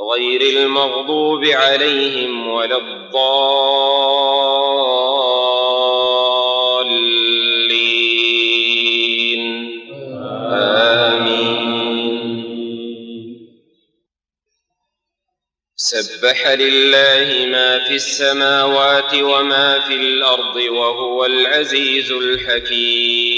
غير المغضوب عليهم ولا الضالين. آمين. سبح لله ما في السماوات وما في الأرض وهو العزيز الحكيم.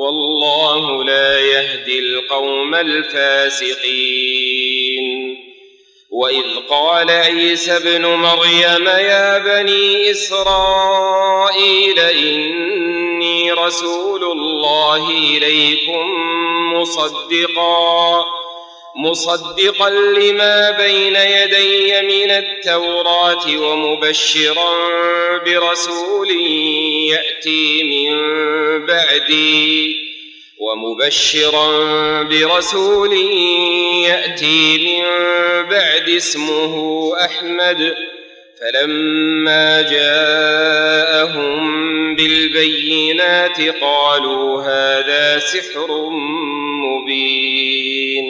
والله لا يهدي القوم الفاسقين. وإذ قال عيسى ابن مريم يا بني إسرائيل إني رسول الله إليكم مصدقا مصدقا لما بين يدي التوراة ومبشرا برسول يأتي من بعدي ومبشرا برسول يأتي من بعد اسمه أحمد. فلما جاءهم بالبينات قالوا هذا سحر مبين.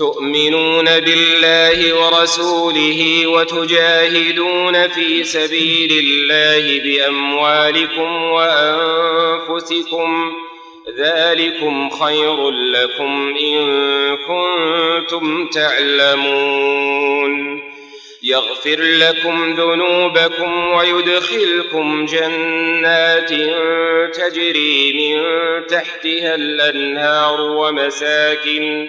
تؤمنون بالله ورسوله وتجاهدون في سبيل الله بأموالكم وأنفسكم ذلكم خير لكم إن كنتم تعلمون يغفر لكم ذنوبكم ويدخلكم جنات تجري من تحتها الأنهار ومساكن